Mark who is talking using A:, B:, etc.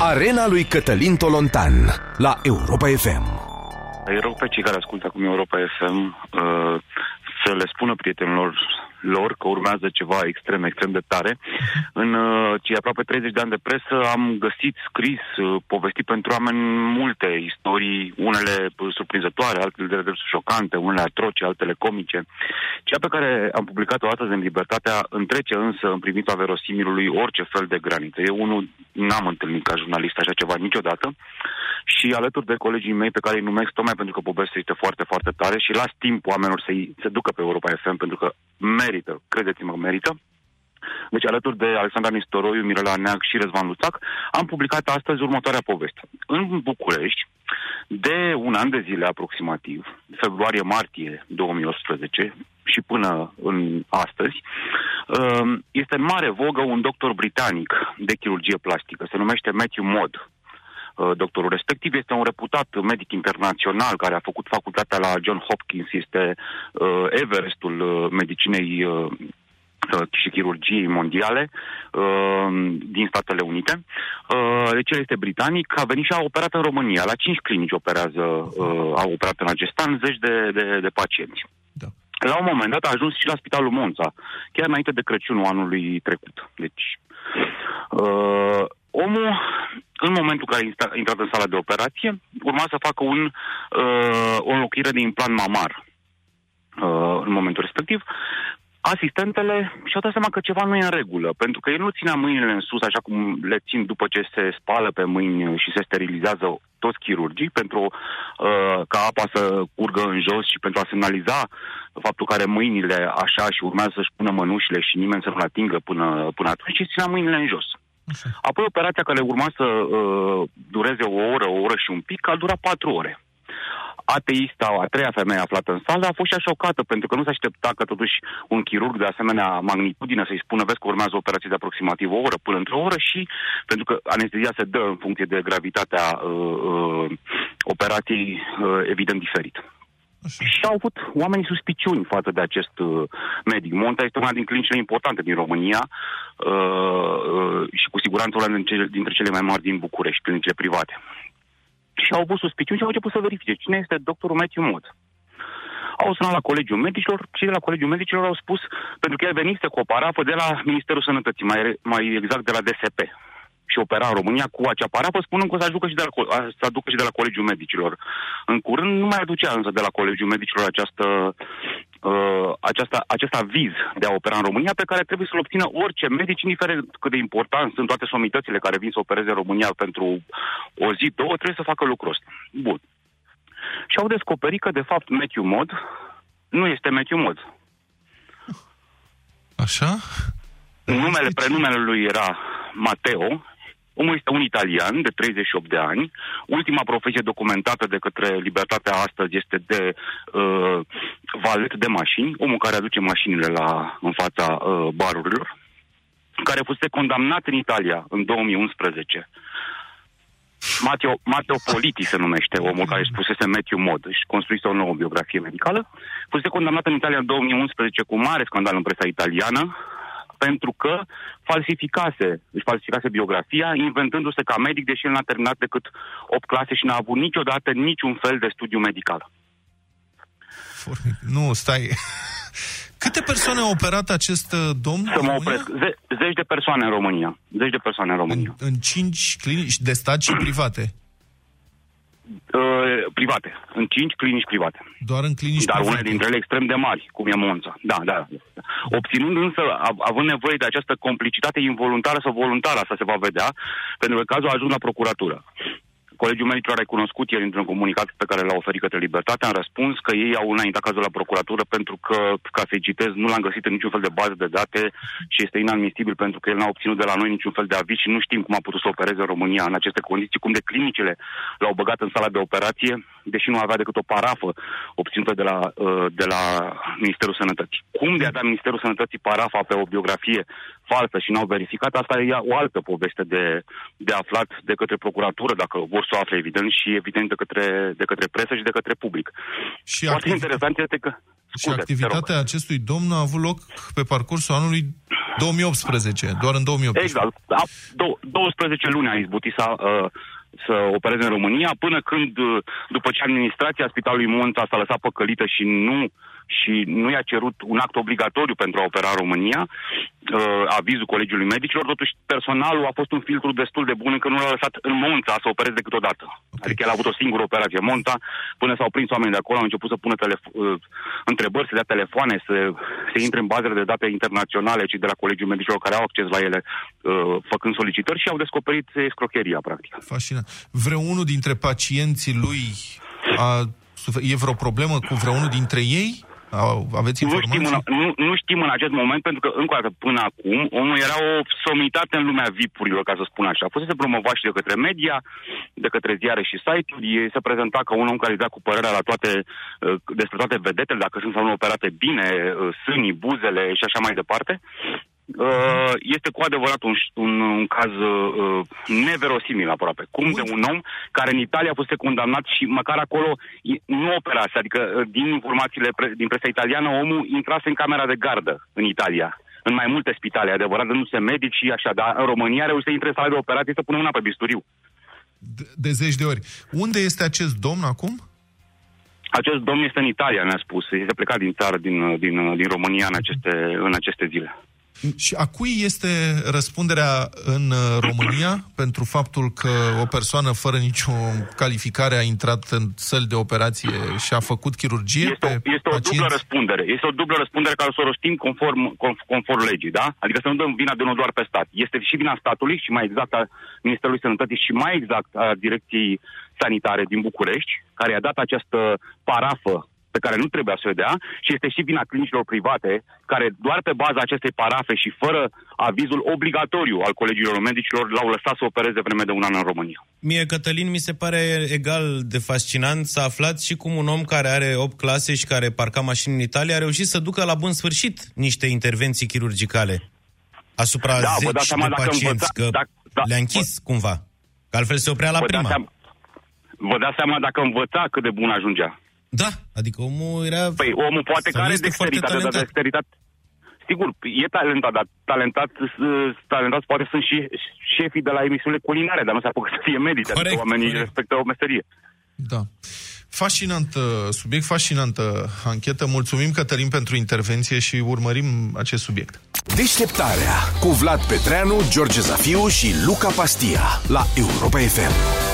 A: Arena lui Cătălin Tolontan la Europa FM.
B: Îi rog pe cei care ascultă acum Europa FM uh, să le spună prietenilor lor că urmează ceva extrem, extrem de tare. În uh, cei aproape 30 de ani de presă am găsit scris, uh, povestit pentru oameni multe istorii, unele uh, surprinzătoare, altele de drept șocante, unele atroce, altele comice. Cea pe care am publicat-o astăzi în Libertatea întrece însă în privința verosimilului orice fel de graniță. Eu unul n-am întâlnit ca jurnalist așa ceva niciodată și alături de colegii mei pe care îi numesc tocmai pentru că povestea este foarte, foarte tare și las timp oamenilor să se ducă pe Europa FM pentru că merită, credeți-mă, merită. Deci, alături de Alexandra Nistoroiu, Mirela Neag și Răzvan Luțac, am publicat astăzi următoarea poveste. În București, de un an de zile aproximativ, februarie-martie 2018 și până în astăzi, um, este în mare vogă un doctor britanic de chirurgie plastică, se numește Matthew Mod. Uh, doctorul respectiv este un reputat medic internațional care a făcut facultatea la John Hopkins, este uh, Everestul uh, medicinei uh, uh, și chirurgiei mondiale uh, din Statele Unite. Uh, deci el este britanic, a venit și a operat în România. La cinci clinici operează, uh, a operat în acest an zeci de, de, de pacienți.
C: Da.
B: La un moment dat a ajuns și la Spitalul Monța, chiar înainte de Crăciunul anului trecut. Deci, uh, omul, în momentul în care a intrat în sala de operație, urma să facă un, uh, o înlocuire de implant mamar uh, în momentul respectiv. Asistentele și-au dat seama că ceva nu e în regulă, pentru că el nu ținea mâinile în sus, așa cum le țin după ce se spală pe mâini și se sterilizează toți chirurgii, pentru uh, ca apa să curgă în jos și pentru a semnaliza faptul că are mâinile așa și urmează să-și pună mănușile și nimeni să nu-l atingă până, până atunci și ținea mâinile în jos.
C: Așa.
B: Apoi operația care urma să uh, dureze o oră, o oră și un pic, a durat patru ore. Ateista, a treia femeie aflată în sală, a fost și ea șocată, pentru că nu se aștepta că totuși un chirurg de asemenea magnitudine să-i spună, vezi că urmează o operație de aproximativ o oră până într-o oră și, pentru că anestezia se dă în funcție de gravitatea uh, uh, operației, uh, evident diferit.
C: Așa.
B: Și au avut oamenii suspiciuni față de acest uh, medic. Monta este una din clinicile importante din România uh, uh, și cu siguranță una dintre cele, dintre cele mai mari din București, clinicile private. Și au avut suspiciuni și au început să verifice cine este doctorul Matthew Mod. Au sunat la Colegiul Medicilor, cei de la Colegiul Medicilor au spus, pentru că el venise cu o parafă de la Ministerul Sănătății, mai, re- mai exact de la DSP și opera în România cu acea parafă, spunând că o să, aducă și de la, co- a- să aducă și de la Colegiul Medicilor. În curând nu mai aducea însă de la Colegiul Medicilor această, uh, aceasta, acest aviz de a opera în România pe care trebuie să-l obțină orice medic, indiferent cât de important sunt toate somitățile care vin să opereze în România pentru o zi, două, trebuie să facă lucrul ăsta. Bun. Și au descoperit că, de fapt, Matthew Mod nu este Matthew Mod.
C: Așa?
B: Numele, prenumele lui era Mateo. Omul este un italian de 38 de ani. Ultima profesie documentată de către Libertatea astăzi este de uh, valet de mașini, omul care aduce mașinile la, în fața uh, barurilor, care fusese condamnat în Italia în 2011. Matteo, Matteo Politi se numește omul care își spusese Matthew Mod și construise o nouă biografie medicală. Fusese condamnat în Italia în 2011 cu mare scandal în presa italiană, pentru că falsificase, își falsificase biografia, inventându-se ca medic, deși el n-a terminat decât 8 clase și n-a avut niciodată niciun fel de studiu medical.
C: Formic. Nu, stai. Câte persoane a operat acest uh, domn?
B: Să
C: în
B: mă
C: România?
B: opresc. Ze- zeci de persoane în România. Zeci de persoane în
C: În,
B: România.
C: în cinci clinici de stat și private.
B: Uh, private. În cinci clinici private.
C: Doar în clinici
B: Dar
C: private.
B: unele dintre ele extrem de mari, cum e Monța. Da, da. Obținând însă, av- având nevoie de această complicitate involuntară sau voluntară, asta se va vedea, pentru că cazul a ajuns la procuratură. Colegiul Medicilor a recunoscut el într-un comunicat pe care l-a oferit către Libertate, am răspuns că ei au înaintat cazul la procuratură pentru că, ca să-i citez, nu l-am găsit în niciun fel de bază de date și este inadmisibil pentru că el n-a obținut de la noi niciun fel de aviz și nu știm cum a putut să opereze în România în aceste condiții, cum de clinicile l-au băgat în sala de operație, deși nu avea decât o parafă obținută de la, uh, de la Ministerul Sănătății. Cum de a dat Ministerul Sănătății parafa pe o biografie falsă și n-au verificat, asta e o altă poveste de, de aflat de către procuratură, dacă vor să o afle evident, și evident de către, de către presă și de către public.
C: Și,
B: Foarte
C: activi-
B: interesant este că...
C: și
B: Scuze, te rog.
C: activitatea acestui domn a avut loc pe parcursul anului 2018, doar în 2018.
B: Exact. A, do- 12 luni a izbutit să, uh, să opereze în România, până când, uh, după ce administrația Spitalului Monta s-a lăsat păcălită și nu și nu i-a cerut un act obligatoriu pentru a opera în România, uh, avizul Colegiului Medicilor, totuși personalul a fost un filtru destul de bun încă nu l-a lăsat în Monta să opereze decât o dată. Okay. Adică el a avut o singură operație în Monta, până s-au prins oamenii de acolo, au început să pună telefo- uh, întrebări, să dea telefoane, să se intre în bazele de date internaționale, ci de la Colegiul Medicilor care au acces la ele, uh, făcând solicitări și au descoperit escrocheria, practic.
C: Fascinant. Vreunul dintre pacienții lui a, e vreo problemă cu vreunul dintre ei? Aveți informații?
B: Nu știm, în, nu, nu știm în acest moment, pentru că, încă o dată, până acum, omul era o somitate în lumea VIP-urilor, ca să spun așa. A fost să promovat și de către media, de către ziare și site-uri. Se prezenta ca un om care îi cu părerea la toate, uh, despre toate vedetele, dacă sunt sau nu operate bine, uh, sânii, buzele și așa mai departe. Uh, este cu adevărat un, un, un caz uh, neverosimil aproape. Cum de un om care în Italia a fost condamnat și măcar acolo nu operase, adică uh, din informațiile pre, din presa italiană, omul intrase în camera de gardă în Italia în mai multe spitale, adevărat, nu-se medici și așa, dar în România reușește să intre în sala de operație să pună una pe bisturiu.
C: De, de zeci de ori. Unde este acest domn acum?
B: Acest domn este în Italia, ne-a spus. Este plecat din țară, din, din, din România în aceste, în aceste zile.
C: Și a cui este răspunderea în uh, România pentru faptul că o persoană fără nicio calificare a intrat în săli de operație și a făcut chirurgie
B: este,
C: pe
B: este o dublă răspundere. Este o dublă răspundere care să o rostim conform, conform legii, da? Adică să nu dăm vina de unul doar pe stat. Este și vina statului și mai exact a Ministerului Sănătății și mai exact a Direcției Sanitare din București, care a dat această parafă pe care nu trebuia să o dea și este și vina clinicilor private, care doar pe baza acestei parafe și fără avizul obligatoriu al colegilor medicilor l-au lăsat să opereze vreme de un an în România.
D: Mie, Cătălin, mi se pare egal de fascinant să aflați și cum un om care are 8 clase și care parca mașini în Italia a reușit să ducă la bun sfârșit niște intervenții chirurgicale asupra da, zeci de pacienți, învăța, că dacă, da, le-a închis vă, cumva. Că altfel se oprea la prima.
B: Seama, vă dați seama dacă învăța cât de bun ajungea.
D: Da, adică omul era...
B: Păi omul poate care are dexteritate, dar dexteritate... Sigur, e talentat, dar talentat, talentat poate sunt și șefii de la emisiunile culinare, dar nu se apucă să fie medici, adică oamenii corect. respectă o meserie.
C: Da. Fascinant subiect, fascinantă anchetă. Mulțumim, Cătălin, pentru intervenție și urmărim acest subiect.
A: Deșteptarea cu Vlad Petreanu, George Zafiu și Luca Pastia la Europa FM.